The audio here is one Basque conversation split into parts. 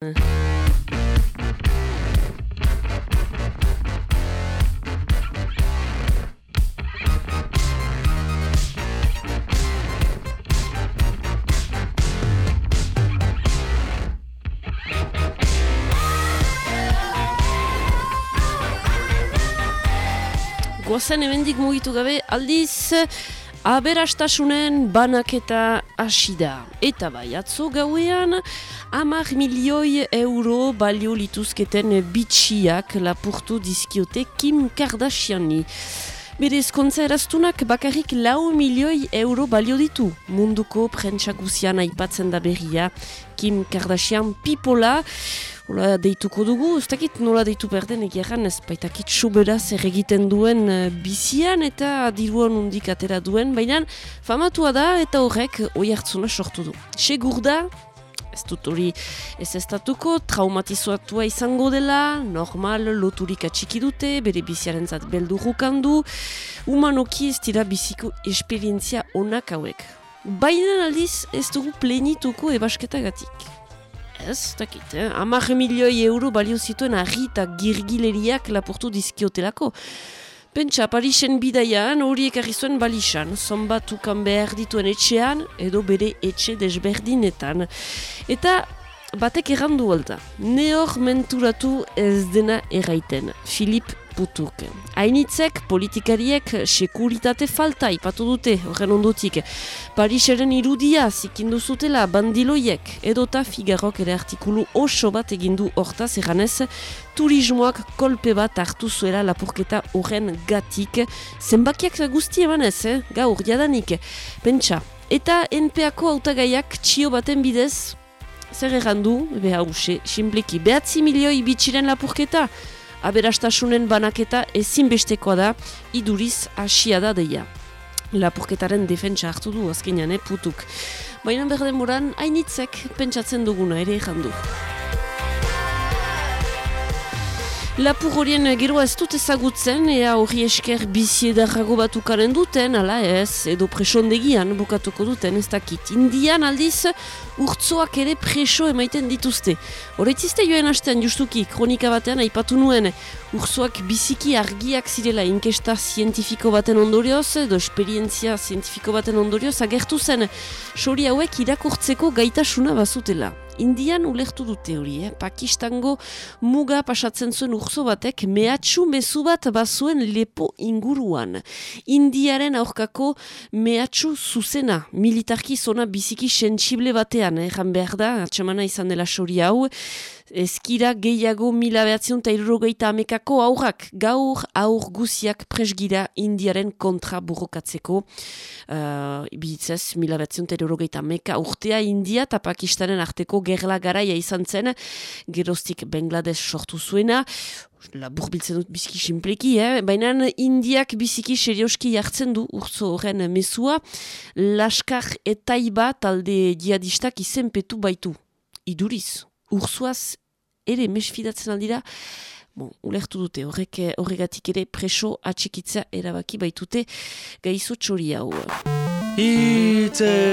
Goazen emendik mugitu gabe aldiz aberastasunen banaketa hasi da. Eta bai, atzo gauean hamar milioi euro balio lituzketen bitxiak lapurtu dizkiote Kim Kardashiani. Bere eskontza eraztunak bakarrik lau milioi euro balio ditu. Munduko prentsak guzian aipatzen da berria. Kim Kardashian pipola. Ola deituko dugu, ez dakit nola deitu berden egiaran ez baitakit soberaz egiten duen uh, bizian eta diruan undik atera duen, baina famatua da eta horrek oi hartzuna sortu du. Segur da, ez dut hori ez datuko, traumatizuatua izango dela, normal loturik atxiki dute, bere biziaren zat beldu rukandu, humanoki ez dira biziko esperientzia onak hauek. Baina aldiz ez dugu plenituko ebasketagatik. Ez, dakit, eh? Amar milioi euro balio zituen argi eta girgileriak lapurtu dizkiotelako. Pentsa, Parisen bidaian horiek zuen balisan, zonbatukan behar dituen etxean edo bere etxe desberdinetan. Eta batek errandu alda, neor menturatu ez dena erraiten, Filip putuk. Hainitzek politikariek sekuritate falta ipatu dute horren ondotik. Pariseren irudia zikindu zutela bandiloiek edota Figarok ere artikulu oso bat egindu hortaz eganez turismoak kolpe bat hartu zuela lapurketa horren gatik. Zenbakiak guzti emanez, eh? gaur jadanik. Pentsa, eta NPako autagaiak txio baten bidez Zer errandu, beha hause, simpliki, behatzi milioi bitxiren lapurketa, aberastasunen banaketa ezinbestekoa da iduriz hasia da deia. Lapurketaren defentsa hartu du azkenean, eh, putuk. Baina berden moran, hainitzek pentsatzen duguna ere jandu. Lapur horien gero ez dut ezagutzen, ea hori esker bizi edarrago batukaren duten, ala ez, edo presondegian bukatuko duten, ez dakit. Indian aldiz, urtzoak ere preso emaiten dituzte. Horretzizte joen hastean justuki, kronika batean aipatu nuen, urtzoak biziki argiak zirela inkesta zientifiko baten ondorioz, edo esperientzia zientifiko baten ondorioz, agertu zen, sori hauek irakurtzeko gaitasuna bazutela. Indian ulertu dute hori, eh? Pakistango muga pasatzen zuen urzo batek mehatxu mezu bat bazuen lepo inguruan. Indiaren aurkako mehatxu zuzena, militarki zona biziki sensible batean, eh? Jan behar da, atxamana izan dela sori hau, Ezkira gehiago mila behatzion eta irrogeita amekako aurrak. Gaur aur guziak presgira indiaren kontra burrokatzeko. Uh, Bitzez, mila behatzion eta irrogeita ameka urtea india eta pakistanen arteko gerla garaia izan zen. Gerostik Bangladesh sortu zuena. Labur biltzen dut biziki simpleki, eh? baina indiak biziki serioski jartzen du urzo horren mesua. Laskar etaiba talde jihadistak izenpetu baitu. Iduriz, urzuaz ere mesfidatzen aldira, bon, ulertu dute, horrek horregatik ere preso atxikitza erabaki baitute gaizu txori hau. Itzetapu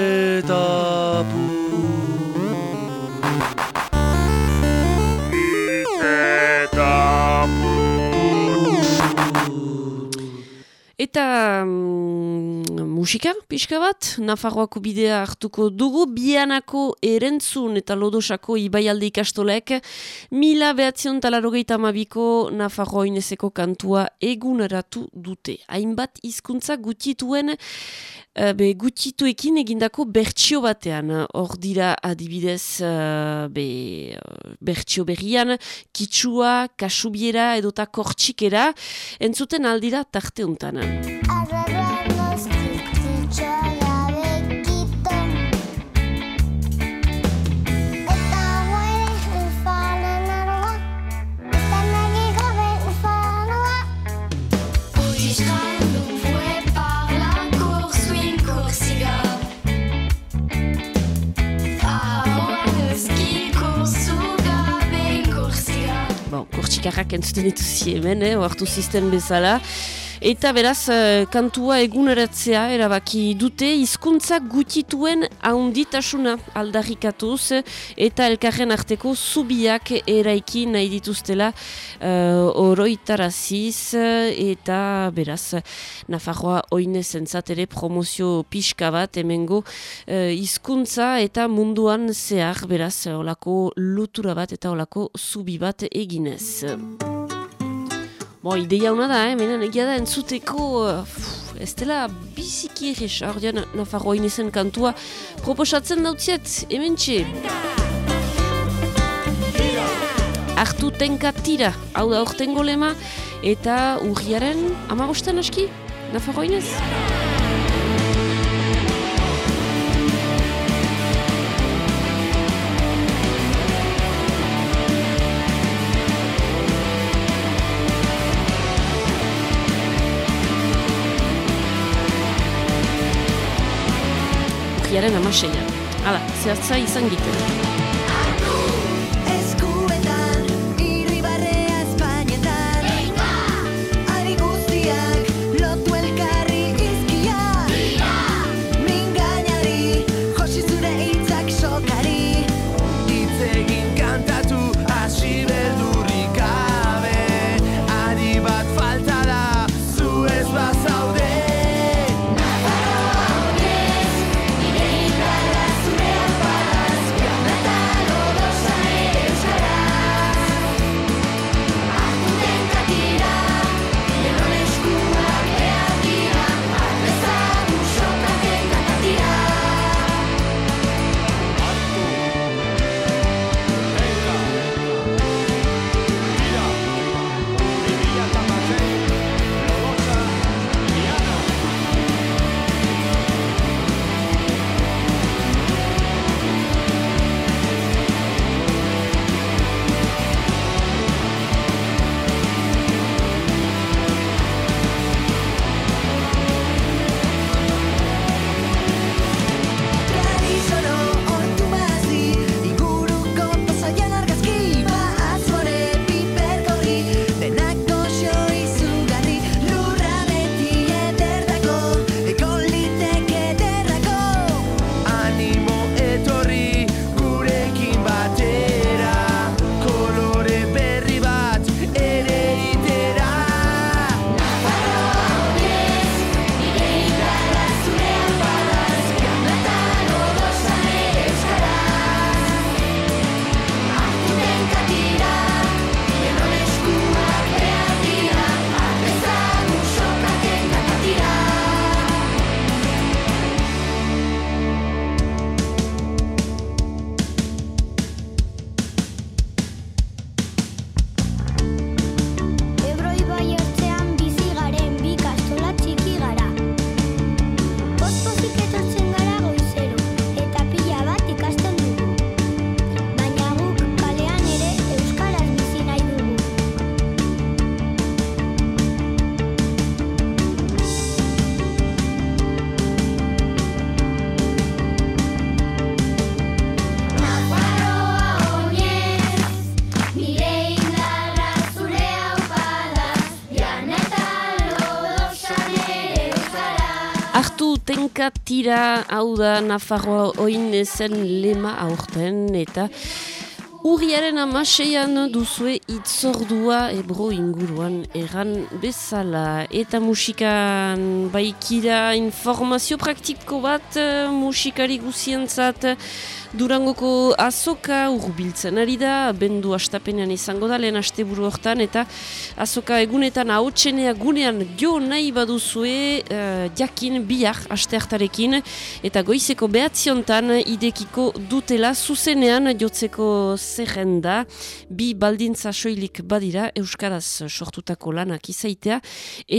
Eta mm, musika, pixka bat, Nafarroako bidea hartuko dugu, bianako erentzun eta lodosako ibaialde ikastolek, mila behatzion talarogeita mabiko Nafarroinezeko kantua eguneratu dute. Hainbat hizkuntza gutituen be, gutituekin egindako bertsio batean. Hor dira adibidez uh, be, uh, bertsio berrian, kitsua, kasubiera edota kortxikera, entzuten aldira tarte untan. Bon, kortxikarrak entzuten dituzi hemen, eh, oartu zisten bezala. Eta beraz, uh, kantua eguneratzea erabaki dute hizkuntza gutituen haunditasuna aldarrikatuz eta elkarren arteko zubiak eraiki nahi dituztela uh, oroitaraziz eta beraz, Nafarroa oine zentzatere promozio pixka bat emengo uh, hizkuntza eta munduan zehar beraz, olako lutura bat eta olako zubi bat eginez. Bo, ideia hona da, eh? menen egia da entzuteko, uh, ez dela biziki egis, ardian Nafarroa inezen kantua proposatzen dautziet, hemen txe. Artu tenka tira, hau da orten golema, eta urriaren amabostan aski, Nafarroa inez? Urriaren amaseia. Hala, zehatza izan giten. Tenka tira hau da Nafarroa oin ezen lema aurten eta Urriaren amaseian duzue itzordua ebro inguruan eran bezala. Eta musikan baikira informazio praktiko bat musikari guzientzat Durangoko azoka urbiltzen ari da, bendu astapenean izango da, lehen asteburu hortan, eta azoka egunetan haotxenea gunean jo nahi baduzue uh, jakin bihar asteartarekin, eta goizeko behatziontan idekiko dutela zuzenean jotzeko zerrenda, bi baldintza soilik badira, Euskaraz sortutako lanak izaitea,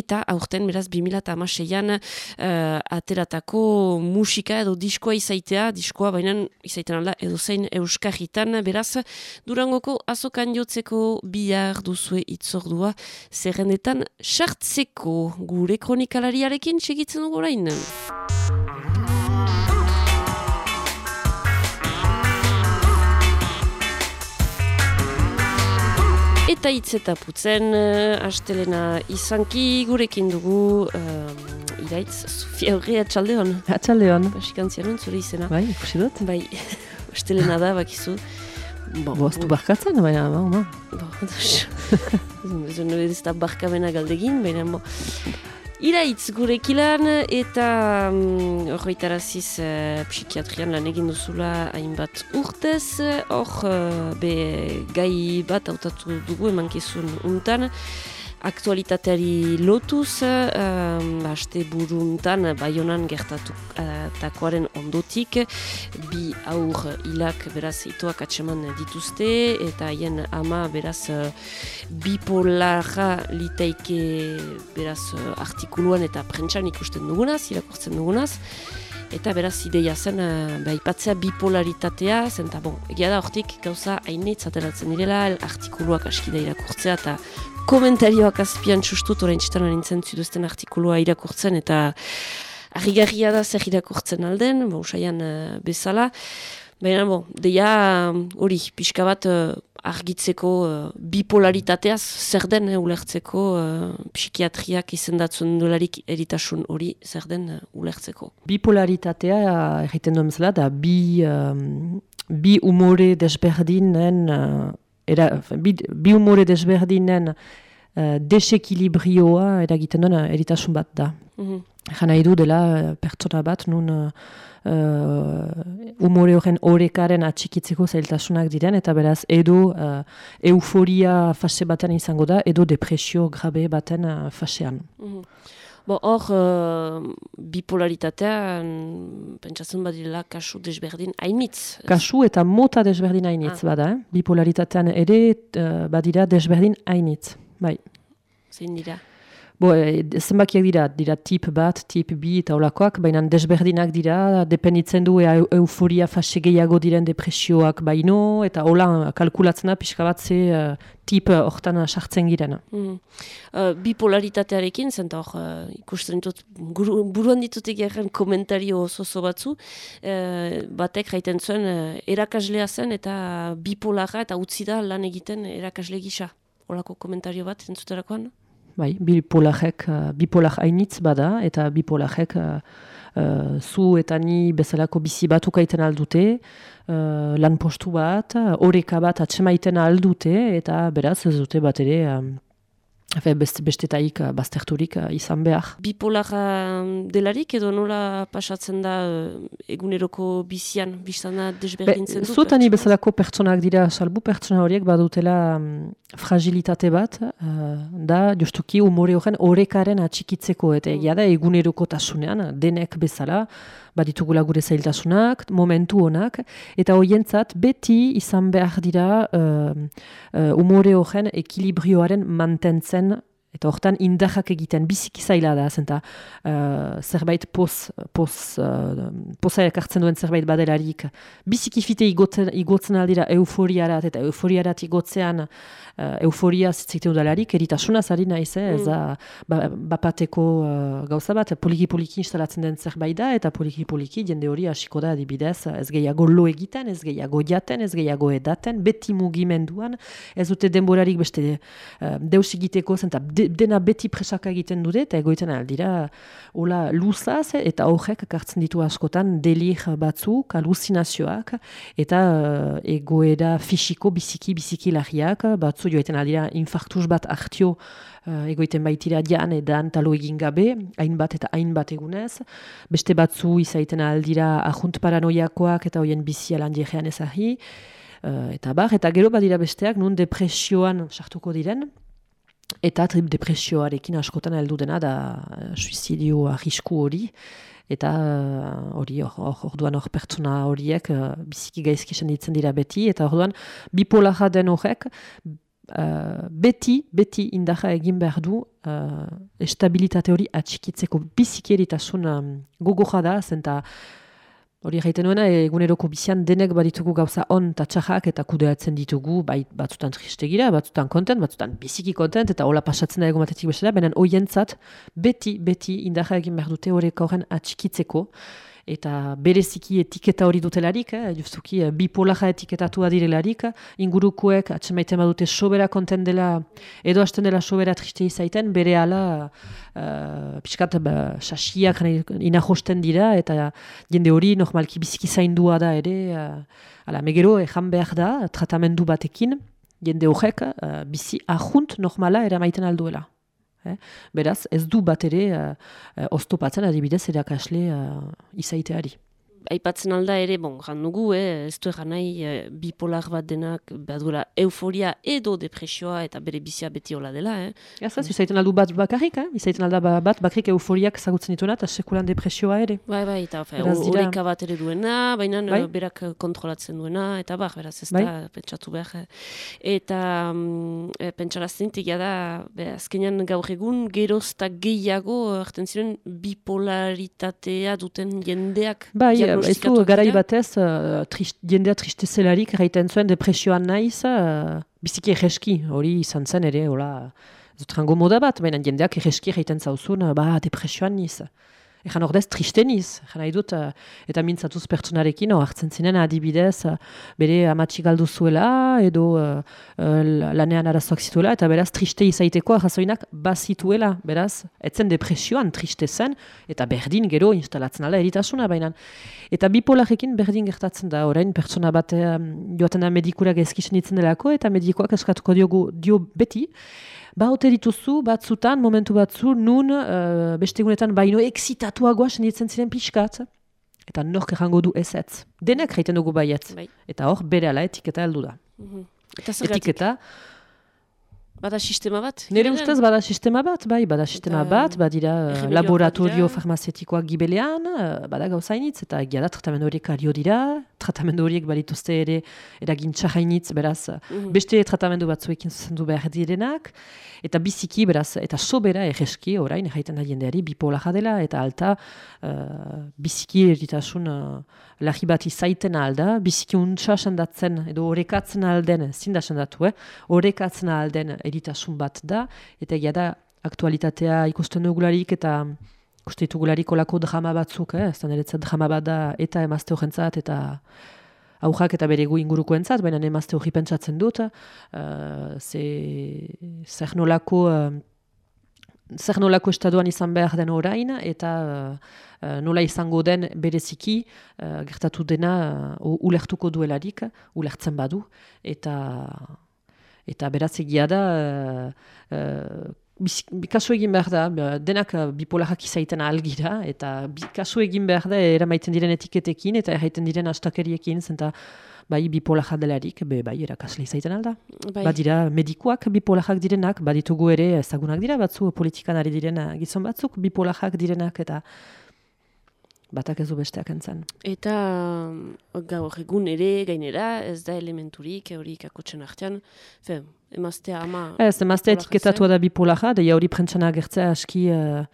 eta aurten beraz 2006an uh, ateratako musika edo diskoa izaitea, diskoa baina izaitea, zaiten alda edo zein euskarritan, beraz, durangoko azokan jotzeko bihar duzue itzordua zerrendetan sartzeko gure kronikalariarekin segitzen dugu orain. Eta hitz eta putzen, uh, astelena izanki gurekin dugu uh, iraitz, Sofia horri atxalde hon. Atxalde hon. Basikantzian zure izena. Bai, ikusi dut. Bai, astelena da, bakizu. Bo, Boztu barkatzen, baina, ba, ba. Bo, ez da barkamena galdegin, baina, bo. Iraitz gurekilan eta um, horretaraziz uh, psikiatrian lan egin duzula hainbat urtez. Hor, uh, be gai bat hautatu dugu emankizun untan aktualitateari lotuz, um, haste buruntan, baionan gertatu takoaren ondotik, bi aur hilak beraz itoak atseman dituzte, eta haien ama beraz bipolarra liteike beraz artikuluan eta prentsan ikusten dugunaz, irakurtzen dugunaz, eta beraz ideia zen uh, beha bipolaritatea, zen eta bon, egia da hortik gauza hainitz ateratzen direla, artikuluak askida irakurtzea eta komentarioak azpian txustut orain txitan nintzen ziduzten artikulua irakurtzen eta argigarria da zer irakurtzen alden, bo, usaian uh, bezala. Baina, bo, deia hori, pixka bat uh, argitzeko uh, bipolaritateaz zer den uh, ulertzeko uh, psikiatriak izendatzen dolarik eritasun hori zer den uh, ulertzeko. Bipolaritatea egiten duen zela da bi, um, bi umore desberdinen era, bi, bi humore desberdinen uh, desekilibrioa eragiten duen eritasun bat da. Mm -hmm. du dela uh, pertsona bat, nun uh, uh, umore horren horrekaren atxikitzeko zailtasunak diren, eta beraz edo uh, euforia fase baten izango da, edo depresio grabe baten uh, fasean. Mm hor, uh, bipolaritatea, pentsatzen badila kasu desberdin hainitz. Kasu eta mota desberdin hainitz ah. bada, eh? bipolaritatean ere uh, badira desberdin hainitz. Bai. Zein dira? Bo, e, zenbakiak dira, dira tip bat, tip bi eta olakoak, baina desberdinak dira, dependitzen du e, euforia fase gehiago diren depresioak baino, eta hola kalkulatzen da pixka bat ze uh, tip hortan sartzen girena. Mm. Uh, bipolaritatearekin, zenta hor, uh, ikusten ditut, buruan ditut egaren komentario oso oso batzu, uh, batek raiten zuen, uh, erakaslea zen eta bipolara eta utzi da lan egiten erakasle gisa. Olako komentario bat, entzuterakoan? Bai, bipolajek, uh, bipolar hainitz bada, eta bipolajek uh, uh, zu eta ni bezalako bizi bat ukaiten aldute, uh, lan postu bat, horeka bat atsemaiten aldute, eta beraz ez dute bat ere... Um, Efe, best, bestetaik uh, bazterturik uh, izan behar. Bipolara delarik edo nola pasatzen da uh, eguneroko bizian, biztana desberdintzen du? Zuetani bezalako pertsonak dira, salbu pertsona horiek badutela um, fragilitate bat, da justuki umore horren horrekaren atxikitzeko, eta egia da eguneroko tasunean, denek bezala, baditugula gure zailtasunak, momentu honak, eta hoientzat beti izan behar dira uh, uh, umore horren ekilibrioaren mantentzen Eta hortan indarrak egiten biziki zaila da, zenta uh, zerbait poz, poz, uh, poza ekartzen duen zerbait badelarik. Biziki fite igotzen, igotzen aldira euforiarat, eta euforiarat igotzean uh, euforia zitzeiten udalarik, eritasuna zari naiz, eh? ez da ba, bapateko uh, gauza bat, poliki-poliki instalatzen den zerbait da, eta poliki-poliki jende hori hasiko da adibidez, ez gehiago lo egiten, ez gehiago jaten, ez gehiago edaten, beti mugimenduan, ez dute denborarik beste uh, deus egiteko, zenta dena beti presaka egiten dute, eta egoiten aldira, hola luzaz, eta horrek kartzen ditu askotan delir batzuk, aluzinazioak, eta uh, egoera fisiko biziki biziki lahiak, batzu joeten aldira infartus bat hartio uh, egoiten baitira dian edan talo egin gabe, hainbat eta hainbat egunez, beste batzu izaiten aldira ahunt paranoiakoak eta hoien bizia lan jegean ezahi, uh, eta bar, eta gero badira besteak nun depresioan sartuko diren, Eta trip depresioarekin askotan heldu dena da uh, suizidio arrisku hori. Eta eh, hori uh, orduan hor pertsona horiek uh, biziki gaizki ditzen dira beti. Eta orduan bipolara den horrek uh, beti, beti indarra egin behar du uh, estabilitate hori atxikitzeko biziki eritasun um, gogoja da. Zenta Hori gaiten nuena, eguneroko bizian denek baditugu gauza on eta txajak eta kudeatzen ditugu, bai, batzutan tristegira, batzutan kontent, batzutan biziki kontent, eta hola pasatzen da egun batetik bezala, benen oientzat beti, beti indarra egin behar dute horrek horren atxikitzeko, eta bereziki etiketa hori dutelarik, eh, justuki eh, bipolaja etiketatua direlarik, ingurukuek atxemaiten badute sobera konten dela, edo hasten dela sobera triste izaiten, bere ala uh, piskat ba, sasiak inahosten dira, eta jende hori normalki biziki zaindua da ere, uh, ala, megero ejan behar da, tratamendu batekin, jende horrek uh, bizi ahunt normala eramaiten alduela. Eh? Beraz, ez du bat ere uh, oztopatzen adibidez erakasle uh, izaiteari aipatzen alda ere, bon, jan dugu, eh, ez du egan nahi, eh, bipolar bat denak, badura, euforia edo depresioa eta bere bizia beti hola dela, eh? Ja, zaz, izaiten aldu bat bakarrik, eh? Izaiten alda ba, bat bakarrik euforiak zagutzen dituena eta sekulan depresioa ere. Bai, bai, eta horreika bat ere duena, baina bai? berak kontrolatzen duena, eta bar, beraz ez bai? da pentsatu behar. Eta mm, e, pentsarazten da, be, azkenean gaur egun, gerozta gehiago, erten ziren, bipolaritatea duten jendeak. Bai, ez du garai batez, uh, trist, jendea tristezelarik erraiten zuen depresioan naiz, uh, biziki egeski, hori izan zen ere, hola, ez dut moda bat, baina jendeak egeski erraiten zauzun, uh, ba, depresioan niz. Egan ordez tristeniz, egan nahi dut, uh, eta mintzatuz pertsonarekin, oh, hartzen zinen adibidez, uh, bere amatxik galdu zuela, edo uh, lanean arazoak zituela, eta beraz triste izaiteko arrazoinak bazituela, beraz, etzen depresioan triste zen, eta berdin gero instalatzen ala eritasuna baina. Eta bipolarekin berdin gertatzen da, orain pertsona bat um, joaten da medikurak ezkisen itzen delako, eta medikoak eskatuko diogu dio beti, ba ote dituzu batzutan, momentu batzu, nun uh, bestegunetan baino eksitatuagoa senditzen ziren pixkat, eta nork errango du ez ez. Denek reiten dugu baiet. Bai. Eta hor, bere ala etiketa heldu da. Mm Etiketa, Bada sistema bat? Nire ustez bada sistema bat, bai, bada sistema eta, bat, badira laboratorio farmazetikoak gibelean, eh, bada gauzainitz, eta egia da tratamendu horiek ario dira, tratamendu horiek balituzte ere eragin txahainitz, beraz, mhm. beste tratamendu batzuekin zuzendu behar direnak, eta biziki, beraz, eta sobera egeski, orain, jaiten da jendeari, bipola jadela, eta alta, uh, biziki eritasun uh, lahi bat izaiten alda, biziki untsa sendatzen, edo horrekatzen alden, zinda sendatu, eh? horrekatzen alden eritasun bat da, eta egia da aktualitatea ikusten dugularik eta ikusten dugularik olako drama batzuk, eh? ez da niretzat drama bat da eta emazte horrentzat eta aujak eta bere gu inguruko entzat, baina emazte hori pentsatzen dut, uh, ze zer nolako uh, zer nolako estaduan izan behar den orain, eta uh, nola izango den bereziki uh, gertatu dena uh, ulertuko duelarik, ulertzen badu, eta eta beraz egia da, uh, uh, egin behar da, denak bipolarak izaiten algira, eta kasu egin behar da, eramaiten diren etiketekin, eta erraiten diren astakeriekin, zenta, bai bipolajak delarik, be, bai erakasle izaiten alda. Bai. Badira medikuak bipolajak direnak, baditugu ere ezagunak dira batzu politikan ari direna gizon batzuk bipolajak direnak eta batak ez du besteak entzan. Eta gaur egun ere gainera ez da elementurik hori kakotxen artean, fe, emaztea ama... Ez, emaztea etiketatua da bipolaja, deia hori prentsana gertzea aski uh,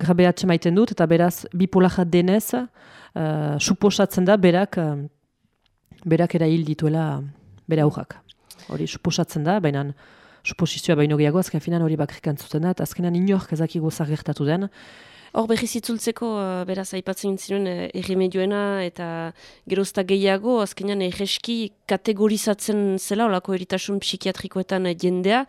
grabeatxe maiten dut, eta beraz bipolaja denez, uh, suposatzen da berak, uh, berak era hil dituela bere aujak. Hori suposatzen da, baina suposizioa baino gehiago, azken finan hori bakrikan zuten da, eta azkenan inork ezakigu gertatu den, Hor behiz itzultzeko, uh, beraz, aipatzen zinuen uh, erremedioena eta gerozta gehiago, azkenean erreski kategorizatzen zela, olako eritasun psikiatrikoetan jendea,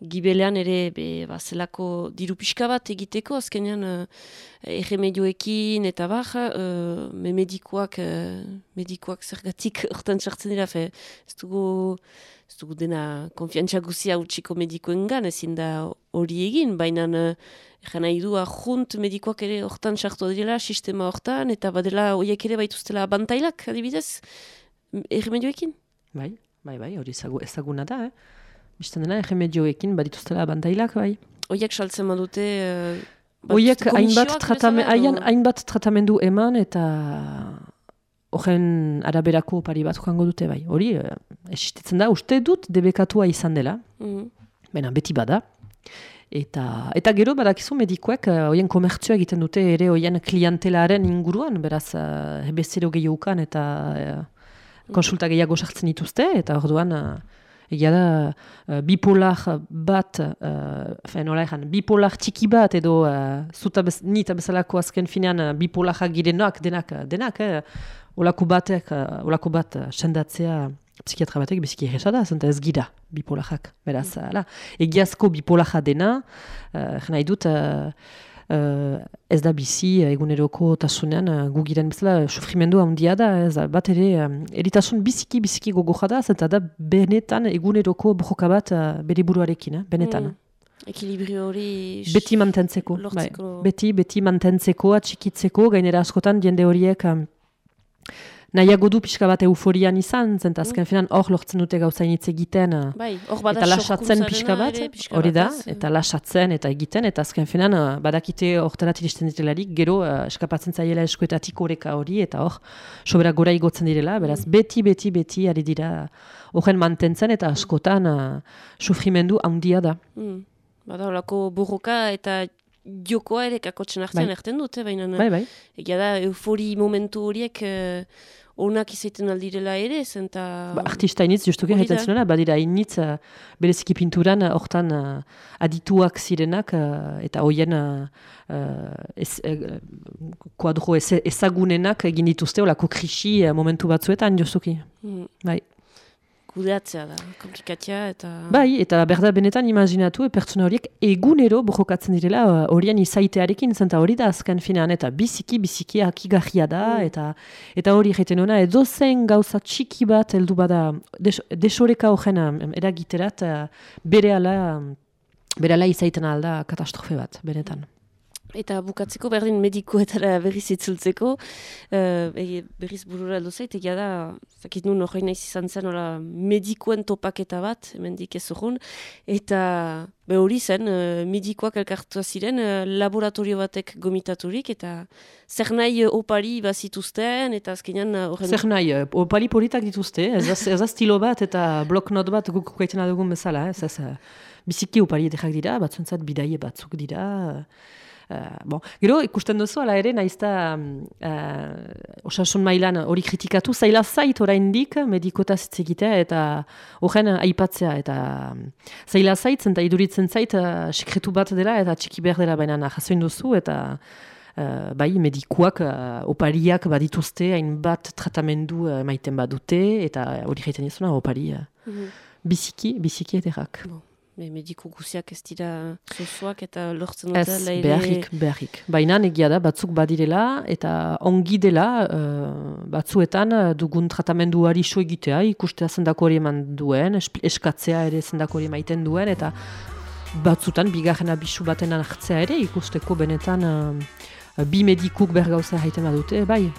gibelean ere, be, ba, zelako diru pixka bat egiteko, azkenean uh, erremedioekin eta bar, uh, me medikoak, uh, medikoak zergatik hortan txartzen dira, fe, ez dugu ez dugu dena konfiantza guzia utxiko medikoen gan, ezin da hori egin, baina uh, nahi du ahunt medikoak ere hortan sartu dira sistema hortan, eta badela horiek ere baituztela bantailak, adibidez, erremedioekin? Bai, bai, bai, hori ezaguna da, eh? Bistan dena, erremedioekin badituztela bantailak, bai. Horiek saltzen badute... Uh, Oiek hainbat, hainbat tratamendu eman eta horren araberako pari bat joango dute bai. Hori, eh, existitzen da, uste dut debekatua izan dela, mm -hmm. beti bada. Eta, eta gero badakizu medikoek uh, oien komertzioa egiten dute ere oien klientelaren inguruan, beraz uh, hebezero gehiagokan eta uh, konsulta gehiago sartzen dituzte, eta orduan uh, egia da, bipolar bat, uh, fen, bipolar txiki bat, edo uh, zuta bez, nita bezalako azken finean uh, bipolarak girenak, denak, denak, eh? olako batek, olako bat uh, sendatzea psikiatra batek biziki egesa da, zenta ez gira bipolarak, beraz, mm. ala, egiazko bipolaja dena, uh, nahi dut, uh, uh, ez da bizi eguneroko tasunean uh, gugiren bezala sufrimendu handia da, ez bat ere um, eritasun biziki biziki gogoja da, zenta da benetan eguneroko bojoka bat uh, bere buruarekin, eh, benetan. Mm. Ekilibrio hori... Beti mantentzeko. Bai. Beti, beti mantentzeko, atxikitzeko, gainera askotan jende horiek... Um, nahiago du pixka bat euforian izan, zenta azken mm. finan hor lortzen dute gauza initz egiten, eh, bai, eta lasatzen pixka bat, hori da, eta lasatzen eta egiten, eta azken finan uh, badakite hortarat iristen ditelarik, gero uh, eskapatzen zaiela eskuetatik horreka hori, eta hor, sobera gora igotzen direla, beraz, mm. beti, beti, beti, ari dira, horren mantentzen, eta askotan uh, sufrimendu handia da. Mm. Bada, horako burruka eta jokoa ere kakotzen hartzen bai. dute, baina bai, bai. egia da eufori momentu horiek uh, onak izaiten aldirela ere, zenta... Ba, artista initz, justuke, haiten zinena, badira initz, uh, bereziki pinturan, hortan uh, adituak zirenak, uh, eta hoien uh, ez, uh, kuadro ezagunenak egin dituzte, olako krisi uh, momentu batzuetan, justuki. Mm. Bai kudeatzea da, komplikatzea eta... Bai, eta berda benetan imaginatu e, pertsona horiek egunero bojokatzen direla horien izaitearekin zenta hori da azken finean eta biziki, biziki akigarria da mm. eta eta hori egiten hona edo zen gauza txiki bat heldu bada desoreka horren eragiterat uh, bere ala, bere ala izaiten alda katastrofe bat, benetan. Eta bukatzeko berdin medikoetara berriz itzultzeko, uh, berriz burura aldo zait, egia da, zakit nun hori nahiz izan zen, ola, medikoen topaketa bat, emendik ez urun, eta be hori zen, uh, medikoak elkartua ziren, uh, laboratorio batek gomitaturik, eta zer nahi opari bazituzten, eta azkenean... Uh, zer nahi, opari politak dituzte, ez, ez aztilo bat, eta bloknot bat guk kukaiten adugun bezala, ez, ez, biziki opari edekak dira, batzuntzat bidaie batzuk dira, Uh, bon. Gero, ikusten duzu, ala ere, naizta uh, osasun mailan hori kritikatu, zaila zait oraindik medikotaz egitea eta horren aipatzea. Eta zaila zait, zenta iduritzen zait, uh, sekretu bat dela eta txiki behar dela baina jasoin duzu eta uh, bai, medikuak, uh, opariak badituzte, hainbat tratamendu uh, maiten badute eta hori jaiten izuna, opari uh, mm -hmm. biziki, biziki ederrak. Bon. Me mediko guziak ez dira zozoak eta lortzen dut Ez, beharrik, beharrik. Baina egia da, batzuk badirela eta ongi dela uh, batzuetan uh, dugun tratamendu so egitea, ikustea zendako hori eman duen, eskatzea ere zendako hori maiten duen, eta batzutan bigarren abisu baten hartzea ere ikusteko benetan uh, bi medikuk bergauza haiten badute, bai,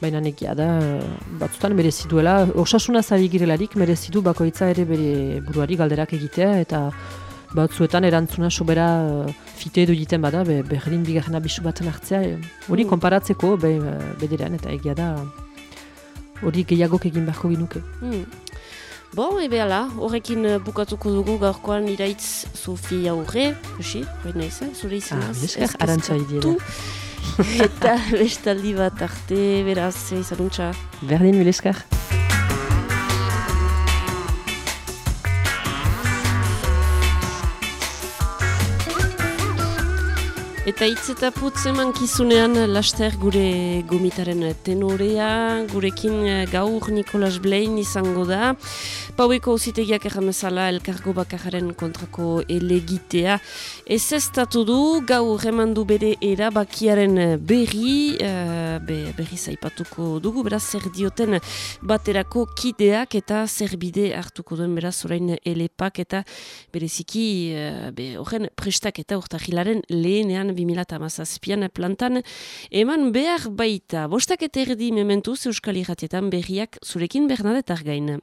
baina negia da batzutan merezi duela osasuna zari girelarik merezi du bakoitza ere bere buruari galderak egitea eta batzuetan erantzuna sobera uh, fite edo egiten bada be, berdin bigarren abisu baten hartzea hori mm. konparatzeko be, bederean eta egia da hori gehiagok egin beharko ginuke. Mm. Bon, ebe ala, horrekin bukatuko dugu gaurkoan iraitz Sofia Aurre, Eusi, hori nahi zen, zure izanaz. Ah, esker, arantza. Eta bestaldi bat arte, beraz, izanuntza. Berdin, mileskar. Eta hitz eta putz eman kizunean laster gure gomitaren tenorea, gurekin eh, gaur Nikolas Blain izango da. Paueko ausitegiak erramezala elkargo bakararen kontrako elegitea. Ez ez du gaur eman du bere erabakiaren berri, uh, be, berri zaipatuko dugu, beraz zer dioten baterako kideak eta zer bide hartuko duen beraz orain elepak eta bereziki uh, horren prestak eta urtahilaren lehenean 2008an plantan, eman behar baita. Bostak eta erdi mementuz Euskal Iratietan berriak zurekin Bernadetar gain.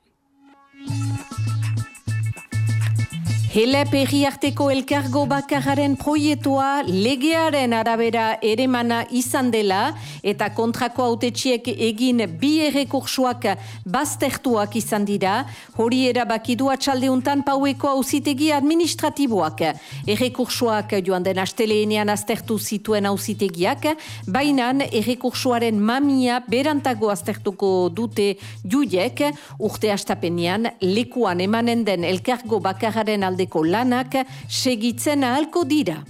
Hela perri arteko elkargo bakararen proietua legearen arabera eremana izan dela eta kontrako autetxiek egin bi errekursuak baztertuak izan dira, hori erabaki du atxaldeuntan paueko auzitegi administratiboak. Errekursuak joan den asteleenean aztertu zituen auzitegiak, baina errekursuaren mamia berantago aztertuko dute juiek, urte astapenean lekuan emanen den elkargo bakararen aldeko lanak segitzen ahalko dira.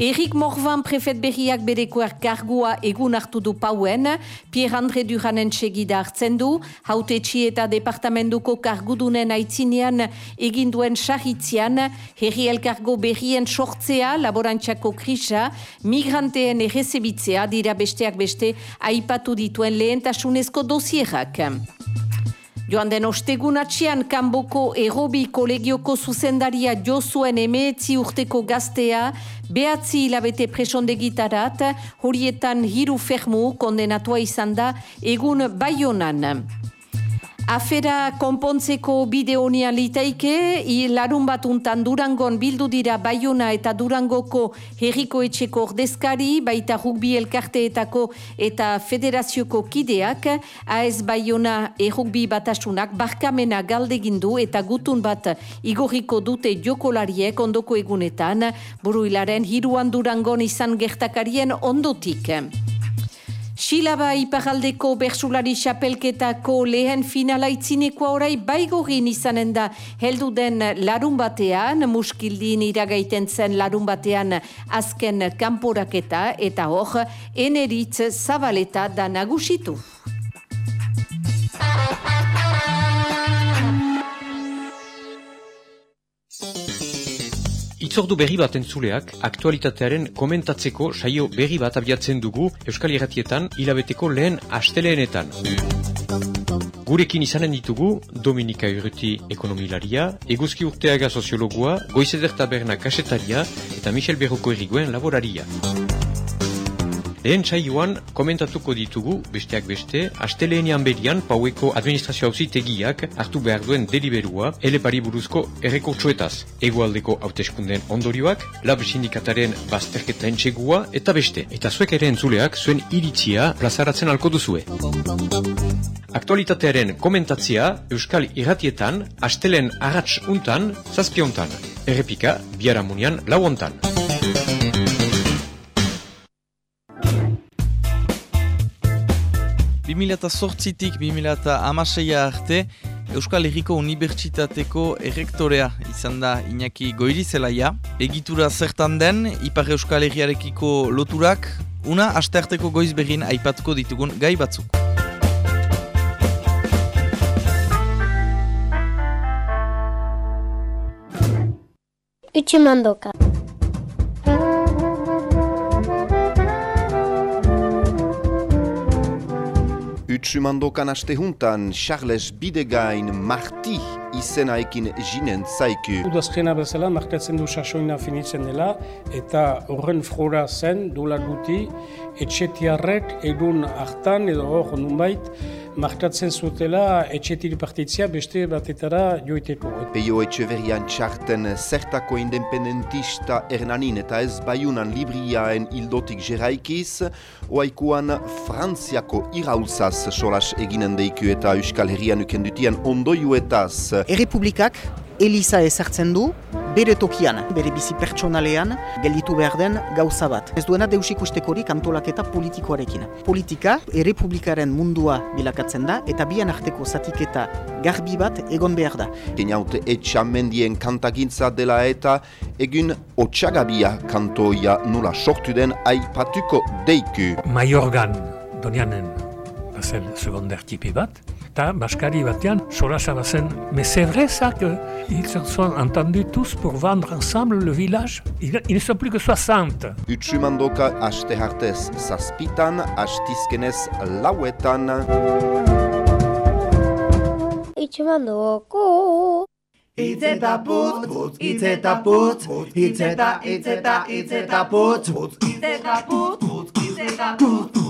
Erik Morvan prefet berriak berekoer kargua egun hartu du pauen, Pierre-André Duranen segida hartzen du, haute eta departamentuko kargudunen aitzinean eginduen sahitzian, herri elkargo berrien sortzea, laborantxako krisa, migranteen errezebitzea dira besteak beste aipatu dituen lehentasunezko dosierak. Joan den ostegunatxean kanboko erobi kolegioko zuzendaria jozuen emeetzi urteko gaztea, behatzi hilabete presondegitarat, horietan hiru fermu kondenatua izan da egun baionan. Afera konpontzeko bideonia litaike, larun bat untan Durangon bildu dira Bayona eta Durangoko herriko etxeko ordezkari, baita rugbi elkarteetako eta federazioko kideak, AES Bayona errugbi batasunak barkamena galdegindu eta gutun bat igorriko dute jokolariek ondoko egunetan, buruilaren hiruan Durangon izan gertakarien ondotik. Silaba iparaldeko bersulari xapelketako lehen finala itzinekoa orai baigorin izanen da heldu den larun batean, muskildin iragaiten zen larun batean azken kanporaketa eta hor, eneritz zabaleta da nagusitu. Itzordu berri bat entzuleak, aktualitatearen komentatzeko saio berri bat abiatzen dugu Euskal Irratietan hilabeteko lehen asteleenetan. Gurekin izanen ditugu Dominika Urruti ekonomilaria, Eguzki Urteaga soziologua, Goizeder Taberna kasetaria eta Michel Berroko erriguen laboraria. Lehen saioan komentatuko ditugu, besteak beste, astelenean berian paueko administrazio hauzitegiak hartu behar duen deliberua elepari buruzko errekurtsuetaz, egualdeko hauteskundeen ondorioak, lab sindikataren bazterketa entsegua eta beste. Eta zuek ere entzuleak zuen iritzia plazaratzen alko duzue. Aktualitatearen komentatzia Euskal Irratietan, astelen arrats untan, zazpiontan. Errepika, biaramunean lauontan. 2008-tik 2008-a arte Euskal Herriko Unibertsitateko errektorea izan da Iñaki Goirizelaia. Egitura zertan den, Ipar Euskal Herriarekiko loturak, una astearteko goizberrin aipatuko ditugun gai batzuk. Utsimandokat Utsumandokan aste juntan, Charles Bidegain Marti izenaekin jinen zaiku. Udazkena bezala, markatzen du sasoina finitzen dela, eta horren frora zen, dula guti, etxetiarrek egun hartan, edo hor nunbait, markatzen zutela etxetiri partitzia beste batetara joiteko. Peio etxeverian txarten zertako independentista ernanin eta ez baiunan libriaen hildotik jeraikiz, oaikuan Frantziako irauzaz solas eginen deiku eta Euskal Herrian ukendutian ondoiuetaz. Errepublikak Eliza ezartzen du, bere tokian, bere bizi pertsonalean, gelditu behar den gauza bat. Ez duena deus ikustekorik antolaketa politikoarekin. Politika, errepublikaren mundua bilakatzen da, eta bian arteko zatiketa garbi bat egon behar da. Kenaute etxamendien kantagintza dela eta egun otxagabia kantoia nula sortu den aipatuko deiku. Maiorgan, donianen, bazen secondaire tipi bat, eta baskari batean solasa bazen. Mais c'est vrai ça que ils se sont entendus tous pour vendre ensemble le village. Ils, ils ne sont plus que 60. Utsumandoka aste hartez zazpitan, astizkenez lauetan. Utsumandoko. Itz eta putz, putz, itz eta putz, itz eta, itz eta, itz eta putz, putz, itz eta putz, putz, itz eta putz, putz,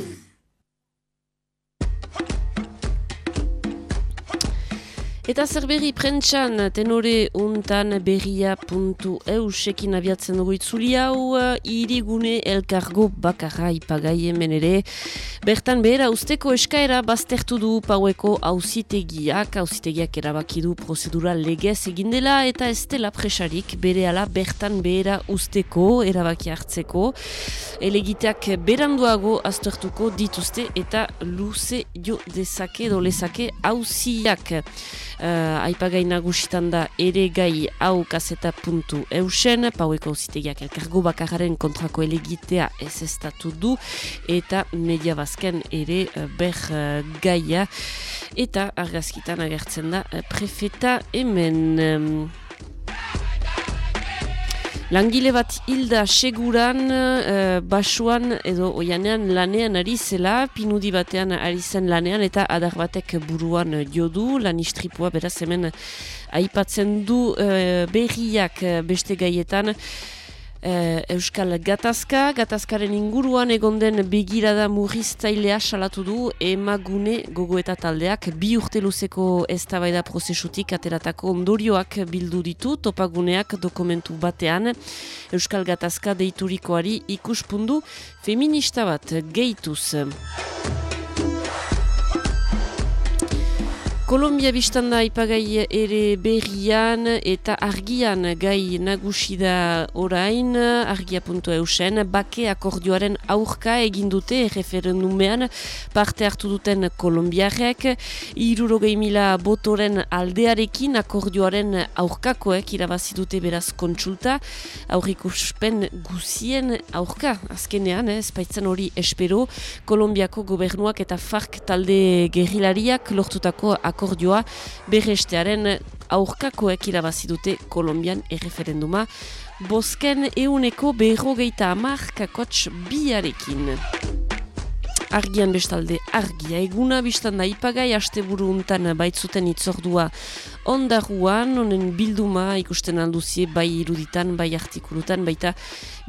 Eta zer berri prentxan tenore untan berria.eusekin abiatzen dugu itzuli hau irigune elkargo bakarra ipagai hemen ere. Bertan behera usteko eskaera baztertu du paueko hauzitegiak, hauzitegiak erabaki du prozedura legez egindela eta ez dela presarik bere ala bertan behera usteko erabaki hartzeko. Elegiteak beranduago aztertuko dituzte eta luze jo dezake do lezake hauziak uh, aipagai nagusitan da ere gai hau kaseta puntu eusen, paueko zitegiak elkargo bakararen kontrako elegitea ez estatu du, eta media bazken ere uh, ber uh, gaia, eta argazkitan agertzen da prefeta hemen... Langile bat hilda seguran, uh, basuan edo oianean lanean ari zela, pinudi batean ari zen lanean eta adar batek buruan jodu, lan istripua beraz hemen aipatzen du uh, berriak beste gaietan, Eh, Euskal Gatazka, Gatazkaren inguruan egon den begirada murriztailea salatu du emagune gogo eta taldeak bi urte luzeko eztabaida prozesutik ateratako ondorioak bildu ditu topaguneak dokumentu batean Euskal Gatazka deiturikoari ikuspundu feminista bat gehituz. Kolombia biztan da ipagai ere berrian eta argian gai nagusi da orain, argia.eusen, bake akordioaren aurka egindute referendumean parte hartu duten kolombiarek, irurogei mila botoren aldearekin akordioaren aurkakoek irabazi dute beraz kontsulta, aurrikuspen guzien aurka, azkenean, ez baitzen hori espero, Kolombiako gobernuak eta FARC talde gerrilariak lortutako akordioa akordioa berrestearen aurkakoek irabazi dute Kolombian erreferenduma. Bosken euneko berrogeita amarkakotx biarekin. Argian bestalde argia eguna biztan da ipagai asteburu untan baitzuten itzordua ondaruan, honen bilduma ikusten alduzie bai iruditan, bai artikulutan, baita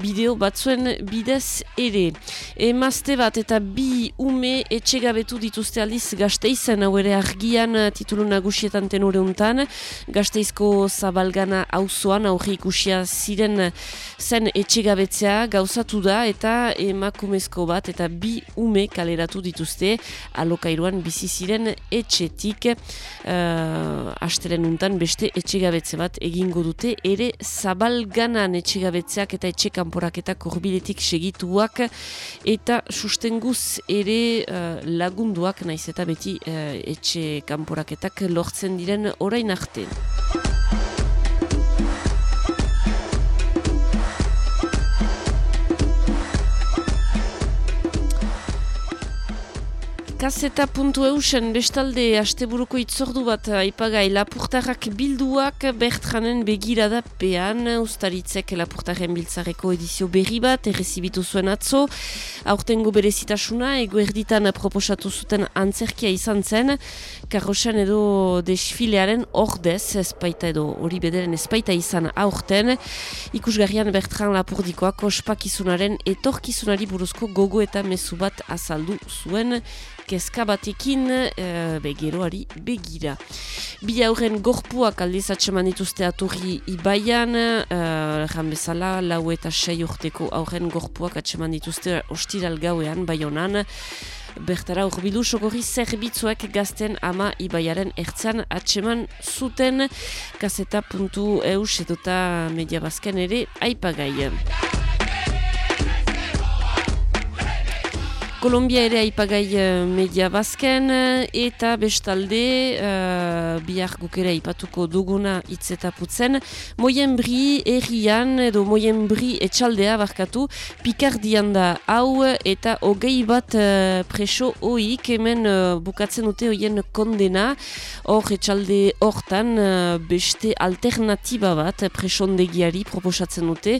bideo batzuen bidez ere. Emazte bat eta bi ume etxegabetu dituzte aldiz gazteizen, hau ere argian titulu nagusietan tenore untan, gazteizko zabalgana auzoan aurre ikusia ziren zen etxegabetzea gauzatu da eta emakumezko bat eta bi ume kaleratu dituzte alokairuan bizi ziren etxetik uh, astelen untan beste etxegabetze bat egingo dute ere zabalganan etxegabetzeak eta etxe kanporaketak horbiletik segituak eta sustenguz ere uh, lagunduak naiz eta beti uh, etxe kanporaketak lortzen diren orain arte. Kaseta puntu eusen bestalde asteburuko itzordu bat aipagai. Lapurtarrak bilduak Bertranen begirada pean ustaritzek lapurtarren biltzareko edizio berri bat errezibitu zuen atzo. Aurtengo berezitasuna ego erditan proposatu zuten antzerkia izan zen. Karrosan edo desfilearen ordez espaita edo hori bederen espaita izan aurten. Ikusgarrian Bertran lapurdikoak ospakizunaren etorkizunari buruzko gogo eta mezu bat azaldu zuen kezka batekin e, begeroari begira. Bi aurren gorpuak aldiz atseman dituzte aturri ibaian, e, bezala, lau eta sei urteko aurren gorpuak atseman dituzte ostiral gauean, baionan, Bertara urbilu sogorri zerbitzuek gazten ama ibaiaren ertzan atseman zuten kaseta.eus edota media bazken ere aipagai. Kolombia ere aipagai uh, media bazken eta bestalde uh, bihar gukera ipatuko duguna itzetaputzen. Moienbri errian edo Moienbri etxaldea barkatu Pikardian da hau eta hogei bat uh, preso hoik hemen uh, bukatzen dute hoien kondena. Hor etxalde hortan uh, beste alternatiba bat presondegiari proposatzen dute.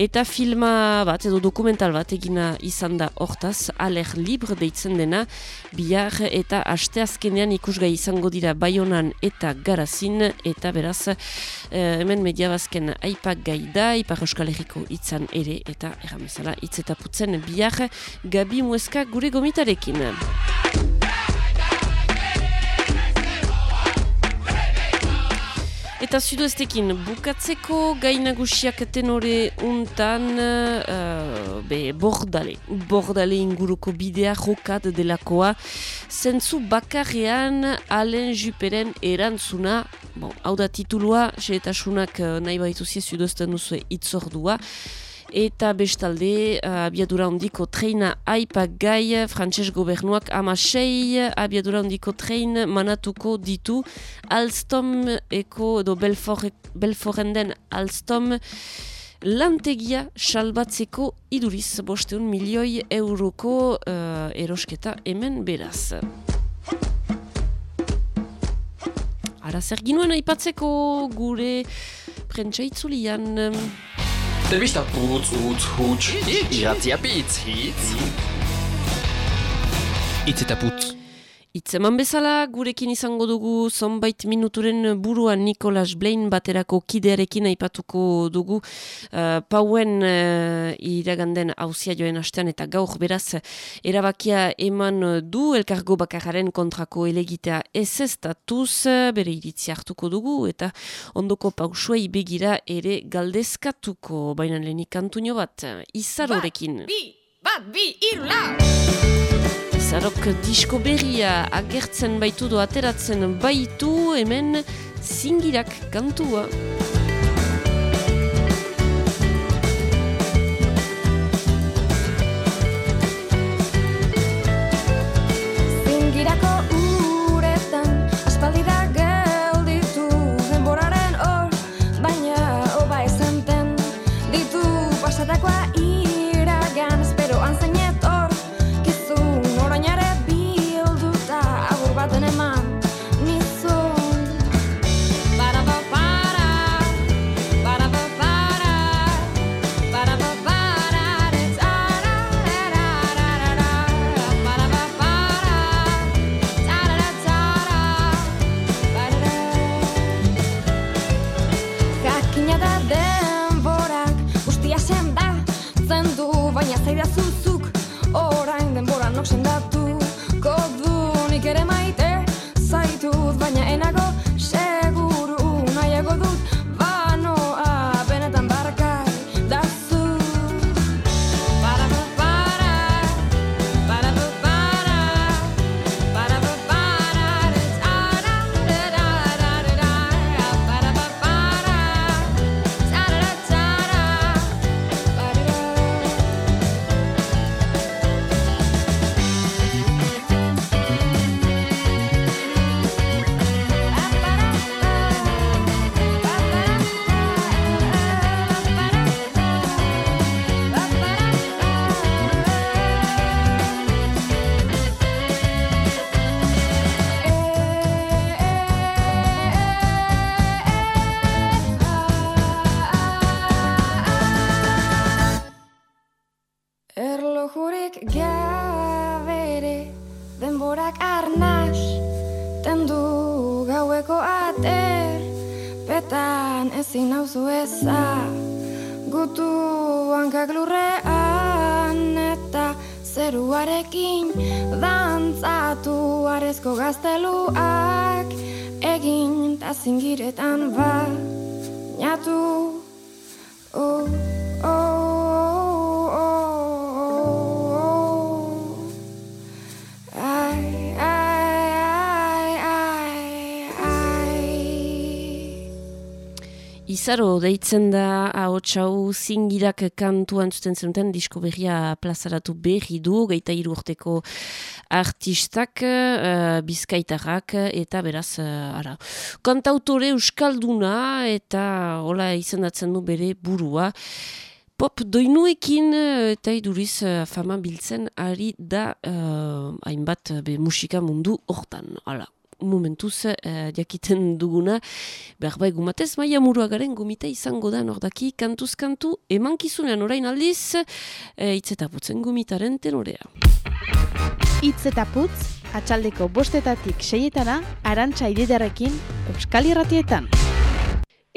Eta filma bat edo dokumental bat egina izan da hortaz ale Aler Libre deitzen dena, bihar eta asteazkenean ikusgai izango dira Baionan eta Garazin, eta beraz, eh, hemen mediabazken aipak gai da, ipar euskal herriko itzan ere, eta erramezala itzetaputzen bihar Gabi Mueska gure gomitarekin. Eta zuduestekin, bukatzeko gainagusiak tenore untan, uh, be, bordale, bordale inguruko bidea jokat delakoa, zentzu bakarrean alen juperen erantzuna, bon, hau da titulua, xeretasunak uh, nahi baitu ziezuduesten duzu itzordua, eta bestalde uh, abiadura hondiko treina aipak gai frantses gobernuak ama sei abiadura hondiko trein manatuko ditu Alstom eko edo Belfort, Belforten den Alstom lantegia salbatzeko iduriz bosteun milioi euroko uh, erosketa hemen beraz. Ara zer ginuen aipatzeko gure prentsa itzulian... Telebista putz, utz, huts, iratzia pitz, hitz. Itz eta putz. Itzeman bezala, gurekin izango dugu zonbait minuturen buruan Nikolas Blaine baterako kidearekin aipatuko dugu uh, pauen uh, iraganden hausia joen hastean eta gaur beraz erabakia eman du elkargo bakararen kontrako elegitea ez estatuz bere iritzi hartuko dugu eta ondoko pausuei begira ere galdezkatuko bainan lehenik kantuño bat izarorekin. Bat, bi, bat, bi, iru, lau! Zarok disko berria agertzen baitu do ateratzen baitu hemen zingirak kantua. Zingiretan bainatu oh, Izaro deitzen da hau zingirak kantuan zuten zenuten disko berria plazaratu berri du, geita hiru urteko artistak, uh, bizkaitarrak, eta beraz, uh, ara, kantautore euskalduna, eta hola izendatzen du bere burua, Pop doinuekin eh, eta iduriz fama biltzen ari da uh, hainbat be musika mundu hortan. Hala, momentuz uh, jakiten duguna, behar bai gumatez, maia muruagaren gomita izango da nordaki kantuz kantu, emankizunean orain aldiz, uh, itzetaputzen gomitaren tenorea. Itz eta putz, atxaldeko bostetatik seietana, arantxa ididarekin, Euskal Irratietan.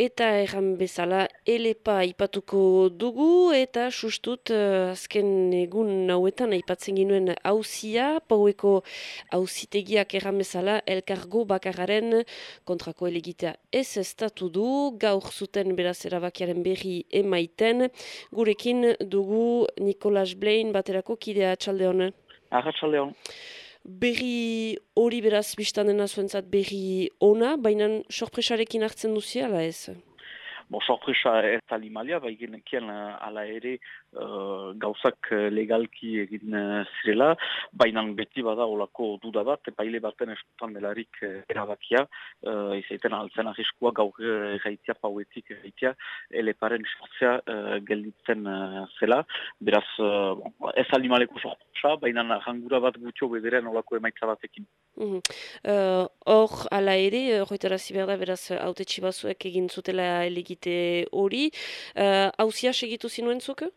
Eta erran bezala, elepa aipatuko dugu, eta sustut uh, azken egun hauetan aipatzen ginuen hauzia, paueko hauzitegiak erran bezala, elkargo bakararen kontrako elegitea ez estatu du, gaur zuten beraz erabakiaren berri emaiten, gurekin dugu Nikolas Blaine baterako kidea txalde honen. Arratxalde. Berri hori beraz biztan dena zuentzat berri ona, baina sorpresarekin hartzen duzia, ala ez? Bo, sorpresa ez alimalia, bai genekien ala ere uh, gauzak legalki egin uh, zirela, baina beti bada olako duda bat, epaile baten eskutan delarik uh, erabakia, uh, izaiten altzen arriskua gaur gaitia pauetik gaitia, eleparen sortzea uh, gelditzen uh, zela, beraz uh, ez alimaleko sorpresa, baina jangura bat gutxo bederen olako emaitza batekin. Hor, uh, ala ere, horretara ziberda beraz, haute txibazuek egin zutela elegit hori. Hauzia uh, segitu zinuen zuke?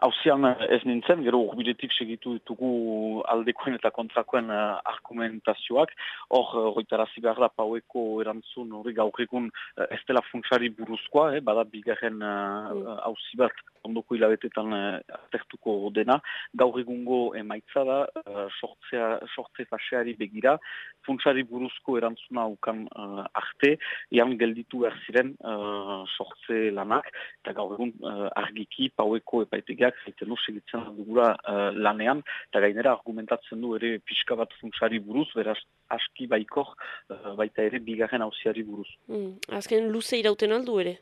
Hauzian ez nintzen, gero urbiletik segitu ditugu aldekoen eta kontrakoen uh, argumentazioak. Hor, roitarazi behar da paueko erantzun hori gaur egun uh, ez dela funtsari buruzkoa, eh, bada bigarren hauzi uh, bat ondoko hilabetetan atertuko dena. Gaur egungo emaitza da, uh, sortzea, sortze faseari begira, funtsari buruzko erantzuna ukan uh, arte, ean gelditu behar ziren uh, sortze lanak, eta gaur egun uh, argiki paueko epaitegia taldeak zaiten segitzen dugura uh, lanean, eta gainera argumentatzen du ere pixka bat funksari buruz, beraz aski baikor uh, baita ere bigarren hausiari buruz. Mm, azken luze irauten aldu ere?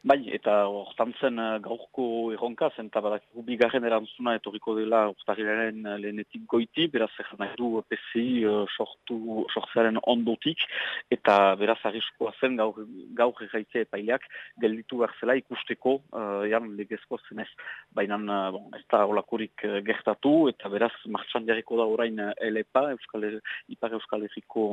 Bai, eta hortan zen uh, gaurko erronka, zen tabadak bigarren erantzuna etoriko dela urtarriaren uh, lehenetik goiti, beraz zer nahi du PCI uh, sortu, sortzearen ondotik, eta beraz arriskoa zen gaur, gaur erraite epaileak gelditu berzela ikusteko uh, jan legezko zenez. Baina uh, bon, ez da olakorik uh, gertatu, eta beraz martxan jarriko da orain uh, LEPA, Euskal, Ipar Euskal Herriko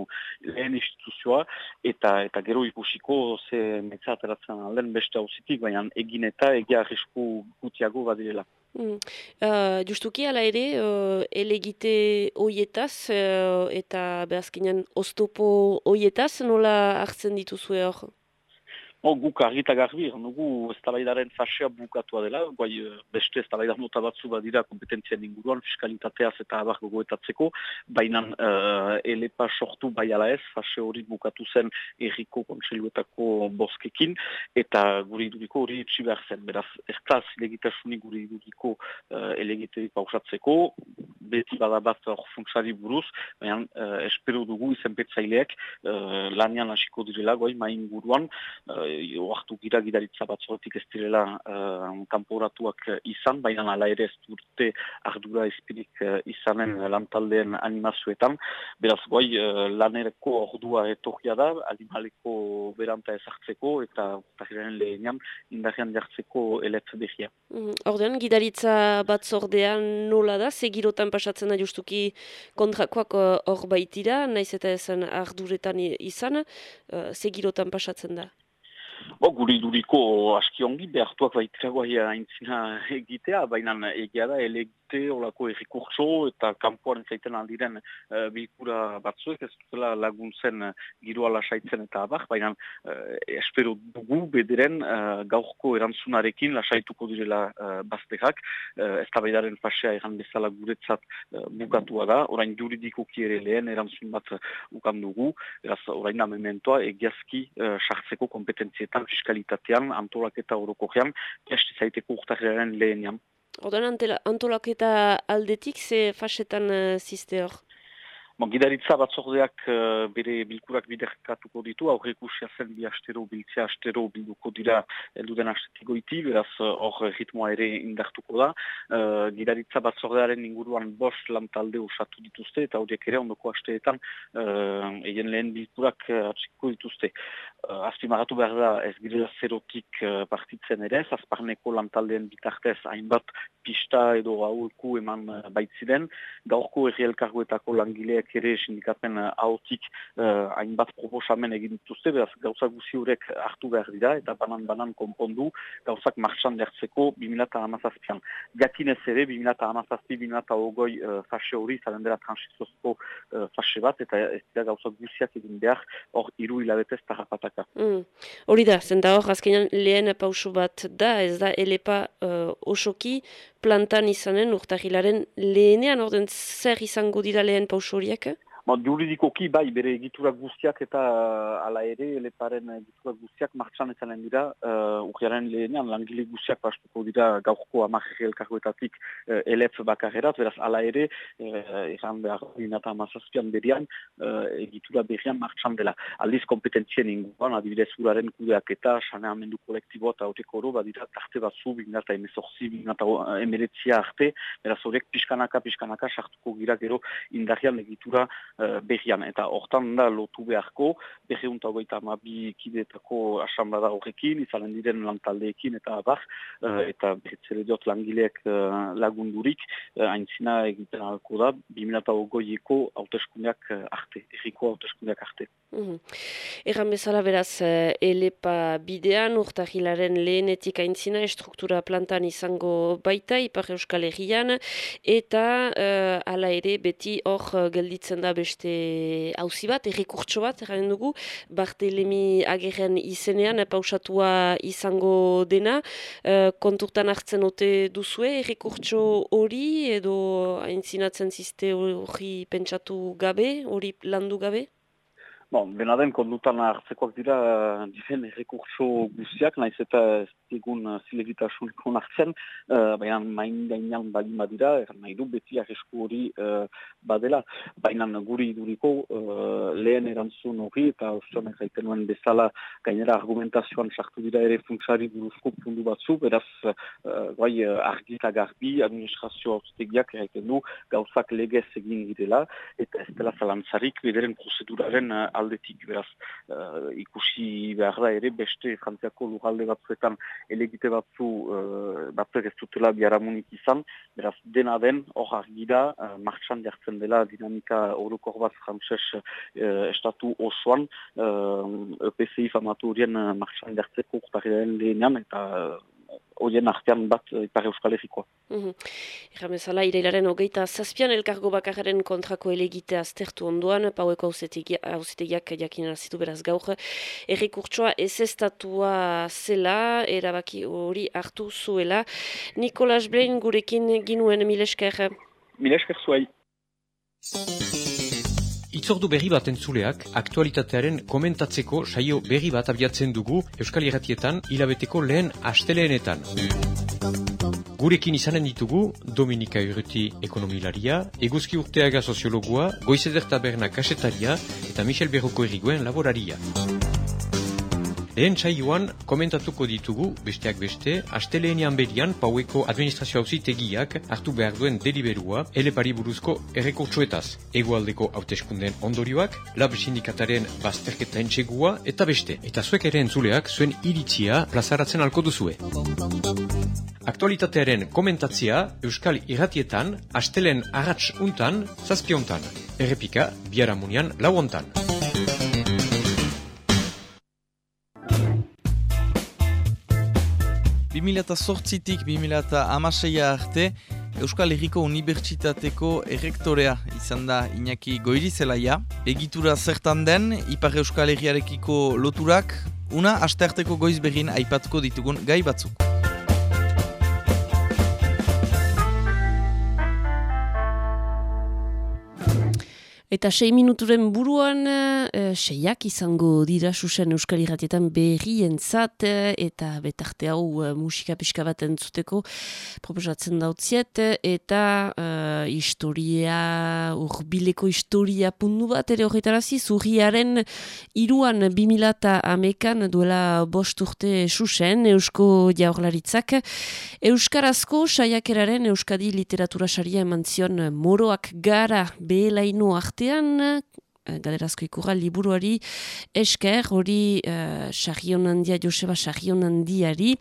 lehen instituzioa, eta eta gero ikusiko ze metza ateratzen alden beste hauzitik, baina egin eta egia arrisku gutiago badirela. Uh, justuki ala ere, uh, elegite oietaz uh, eta behazkinan oztopo oietaz nola hartzen dituzue hor? Oh, guk argita garbi, nugu ez tabaidaren fasea bukatua dela, guai eh, beste ez tabaidar nota batzu badira kompetentzien inguruan, fiskalitateaz eta abar gogoetatzeko, baina uh, elepa sortu bai ala ez, fase hori bukatu zen erriko kontseiluetako boskekin, eta guri iduriko hori itxi behar zen, beraz, ez da zilegitasuni guri iduriko uh, elegiterik pausatzeko, beti bada bat hor funksari buruz, baina uh, espero dugu izenpetzaileak uh, lanian hasiko direla, guai main guruan, oartu gira gidaritza batzorotik ez direla uh, kanporatuak izan, baina ala ere ez durte ardura izpirik uh, izanen lantaldeen animazioetan. Beraz goi uh, lanereko ordua etorria da, animaleko beranta ezartzeko eta tahiren lehenan indarrean jartzeko eletz behia. Mm, ordean, gidaritza batzordean nola da, segirotan pasatzen da justuki kontrakoak hor baitira, naiz eta esan arduretan izan, uh, segirotan pasatzen da. Bo, guri duriko aski ongi behartuak aintzina egitea, baina egia da elegite olako errikurtso eta kanpoaren zaiten aldiren uh, bilkura batzuek, ez dutela laguntzen uh, giroa lasaitzen eta abar, baina uh, espero dugu bederen uh, gaurko erantzunarekin lasaituko direla uh, bazterak, uh, ez da baidaren fasea eran bezala guretzat uh, bukatua da, orain juridiko kiere lehen erantzun bat ukan dugu, eraz orain mementoa egiazki sartzeko kompetentzietan fiskalitatean, antolaketa orokogean, jasti zaiteko urtarriaren lehenian. Odan antolaketa aldetik, ze fasetan uh, ziste hor? Bon, gidaritza batzordeak uh, bere bilkurak biderkatuko ditu, aurrekusia zen bi astero, biltzea astero bilduko dira elduden astetiko iti, beraz eh, hor uh, ritmoa ere indartuko da. Uh, gidaritza batzordearen inguruan bos lantalde usatu dituzte, eta horiek ere ondoko asteetan uh, egen lehen bilkurak uh, dituzte. Uh, Azpimagatu behar da ez girela zerotik uh, partitzen ere, azparneko lantaldeen bitartez hainbat pista edo aurku eman uh, baitziren, gaurko erri elkargoetako langileak ere sindikaten eh, hautik uh, hainbat proposamen egin dituzte, beraz gauza guzi horrek hartu behar dira, eta banan-banan konpondu gauzak martxan dertzeko 2008an. Gatinez ere, 2008-2008 uh, fase hori, zaren dela transizozko uh, fase bat, eta ez dira gauza guziak egin behar, hor iru hilabetez tarrapata gertaka. Mm. Hori da, zen da hor, azkenean lehen pauso bat da, ez da elepa uh, osoki plantan izanen urtahilaren lehenean, orden zer izango dira lehen pauso horiek? Ba, juridikoki bai, bere egitura guztiak eta uh, ala ere, eleparen egitura guztiak martxan ezanen dira, uh, urriaren lehenean, langile guztiak pastuko dira gaurko amarri elkargoetatik uh, elef bakarrerat, beraz ala ere, uh, behar dinata amazazpian berian, uh, egitura berrian martxan dela. Aldiz kompetentzien inguruan, adibidez uraren kudeak eta saneamendu kolektibo eta horrek oro, badira tarte batzu, binata emezorzi, binata emeretzia arte, beraz horiek pixkanaka, pixkanaka, sartuko gira gero indarrian egitura uh, berrian. Eta hortan da lotu beharko, berriunta hogeita amabi kidetako asamblada horrekin, izanen diren lantaldeekin eta abar, uh, eta berritzele diot langileek uh, lagundurik, uh, aintzina egiten alko da, 2008ko hauteskundeak arte, erriko hauteskundeak arte. -hmm. Erran bezala beraz, elepa bidean, urtahilaren lehenetik aintzina, estruktura plantan izango baita, ipar euskal herrian, eta uh, ala ere beti hor gelditzen da beste hauzi bat, errekurtso bat, erranen dugu, Bartelemi agerren izenean, pausatua izango dena, uh, konturtan hartzen ote duzue, errekurtso hori, edo aintzinatzen ziste hori pentsatu gabe, hori landu gabe? Bon, bena den, kondutan hartzekoak dira, difen errekurtso guztiak, nahiz eta ez egun zilegitasun ikon hartzen, uh, baina main gainan bali badira, er, nahi du beti arrisku hori uh, badela, baina guri iduriko uh, lehen erantzun hori, eta ostion erraiten nuen bezala gainera argumentazioan sartu dira ere funksari buruzko pundu batzu, beraz, uh, bai, argi eta garbi, administrazio haustegiak erraiten du, gauzak legez egin girela, eta ez dela zalantzarik bideren prozeduraren aldetik, beraz, uh, ikusi behar da ere, beste frantziako lugalde batzuetan elegite batzu uh, batzuek ez dutela biaramunik izan, beraz, dena den, hor argi uh, martxan jartzen dela dinamika orukor bat frantzes uh, estatu osoan, uh, EPCI famatu horien uh, martxan jartzeko urtarriaren lehenean, eta horien artean bat eh, Ipar Euskal Herrikoa. Mm -hmm. irailaren hogeita zazpian elkargo bakarren kontrako elegite aztertu onduan, paueko hausetegiak jakin zitu beraz gaur, errekurtsoa ez estatua zela, erabaki hori hartu zuela. Nikolas Blain gurekin ginuen milesker. Milesker zuai. Itzordu berri bat entzuleak, aktualitatearen komentatzeko saio berri bat abiatzen dugu Euskal Irratietan hilabeteko lehen asteleenetan. Gurekin izanen ditugu Dominika Urruti ekonomilaria, Eguzki Urteaga soziologua, Goizeder Taberna kasetaria eta Michel Berroko errigoen laboraria. Lehen txaioan komentatuko ditugu, besteak beste, asteleenean berian paueko administrazio hauzitegiak hartu behar duen deliberua elepari buruzko errekurtsoetaz. Egoaldeko hauteskunden ondorioak, lab sindikataren bazterketa entxegua eta beste. Eta zuek ere entzuleak zuen iritzia plazaratzen alko duzue. Aktualitatearen komentatzia Euskal Irratietan, astelen arratx untan, zazpiontan. Errepika, biaramunian, lauontan. Eta sortzitik 2006 arte Euskal Herriko Unibertsitateko errektorea izan da Iñaki Goirizelaia. Egitura zertan den, Ipar Euskal Herriarekiko loturak, una astearteko goiz begin aipatuko ditugun gai batzuk. Eta sei minuturen buruan, e, seiak izango dira susen Euskal Iratietan berrien zat, eh, eta betarte hau musika pixka bat entzuteko proposatzen dautziet, eta e, historia, urbileko historia pundu bat ere horretarazi, zurriaren iruan bimilata amekan duela bost urte susen Eusko jaurlaritzak. Euskarazko saiakeraren Euskadi literatura saria eman zion moroak gara behelaino arte artean, eh, galerazko ikurra liburuari esker, hori uh, handia, Joseba Sarrion handiari,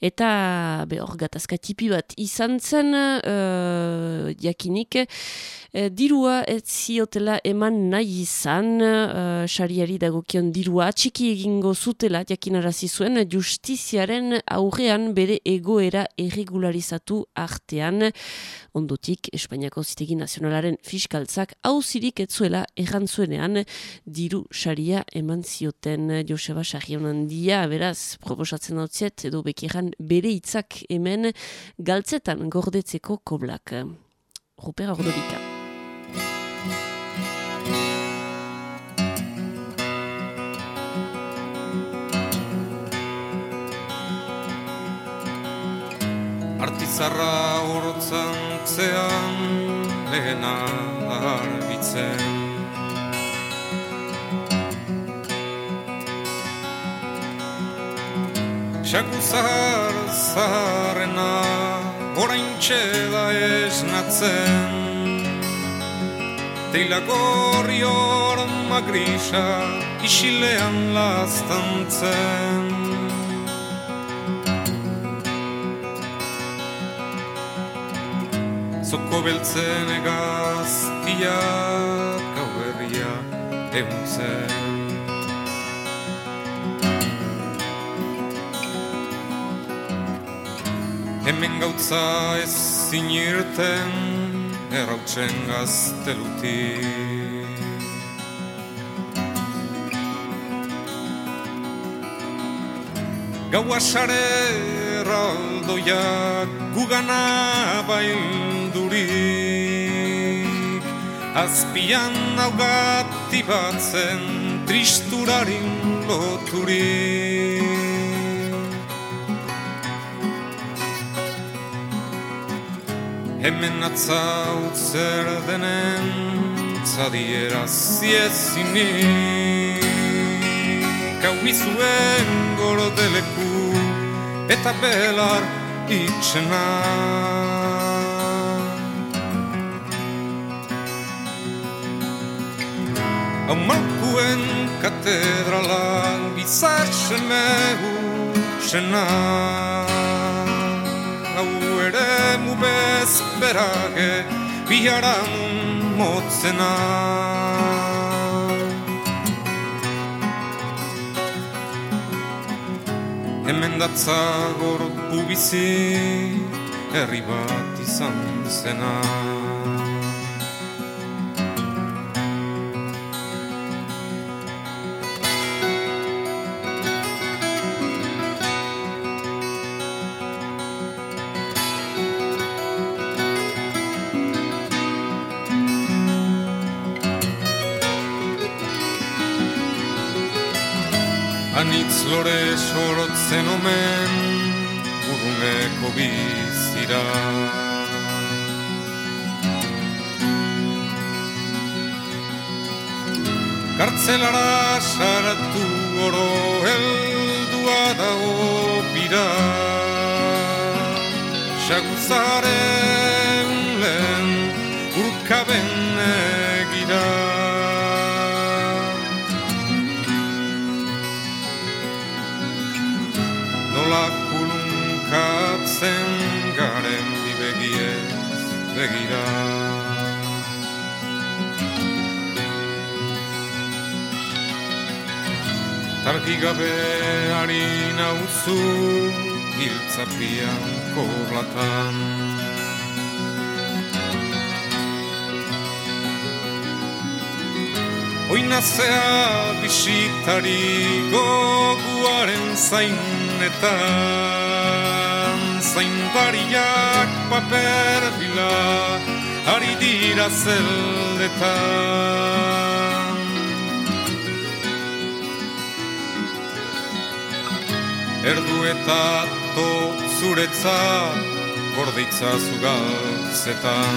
eta behor gatazka tipi bat izan zen, uh, jakinik, uh, dirua ez ziotela eman nahi izan, uh, sariari dagokion dirua, txiki egingo zutela, jakinarazi zuen, justiziaren aurrean bere egoera erregularizatu artean, ondotik Espainiako zitegi nazionalaren fiskaltzak hauzirik etzuela erran zuenean diru saria eman zioten Joseba Sarrion handia, beraz, proposatzen hau edo bekiran bere hitzak hemen galtzetan gordetzeko koblak. Rupera Ordolika. Artizarra hortzan zean lehena argitzen. Xaku zahar zaharrena orain txeda esnatzen. Teila gorri hor magrisa isilean lastantzen Zoko beltzen egaztiak gau berria eguntzen Hemen gautza ez zinirten errautzen gaztelutik. Gau asare erraldoiak gugana baildurik Azpian naugati batzen tristurarin loturik Hemen atzaut zer denen zadiera ziezinik Hau izuen gorodeleku eta belar itxena Hau malkuen katedrala bizartzen mehu txena Hau ere mu bezberage biharan motzena. Hemen datza gortu bizi herri bat izan zena sorotzen omen urruneko bizira. Kartzelara saratu oro heldua dago bira Xaguzaren lehen urkaben egira Tarki gabe harin hauzu Giltzapian korlatan Oinazea bisitari goguaren zainetan Zaindariak paper bila ari dira zeldetan. Erdu eta to zuretzat gorditza zugaltzetan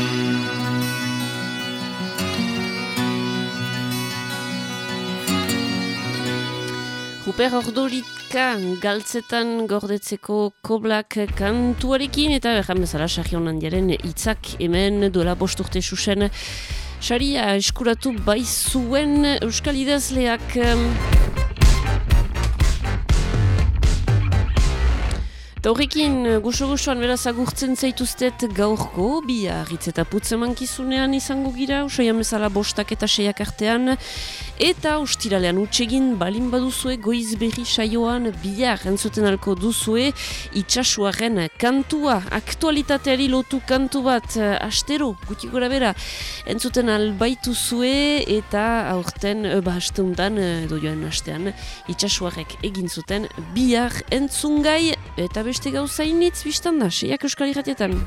Ruper Ordolika galtzetan gordetzeko koblak kantuarekin eta berran bezala sarrion handiaren hitzak hemen duela bosturte susen saria eskuratu bai zuen Euskal Idazleak Eta horrekin, goxo-goxoan beraz agurtzen zaituztet gaurko, bi arritz eta putzeman kizunean izango gira, usai amezala bostak eta seiak artean, eta ustiralean utxegin balin baduzue goiz berri saioan bihar. Entzuten alko duzue itxasuaren kantua, aktualitateari lotu kantu bat, eh, astero, guti gora bera, entzuten albaitu zue eta aurten, e, ba, hasteuntan, edo joan hastean, itxasuarek egin zuten bihar. Entzungai, eta beste gauza initz biztan da, seiak euskal irratietan.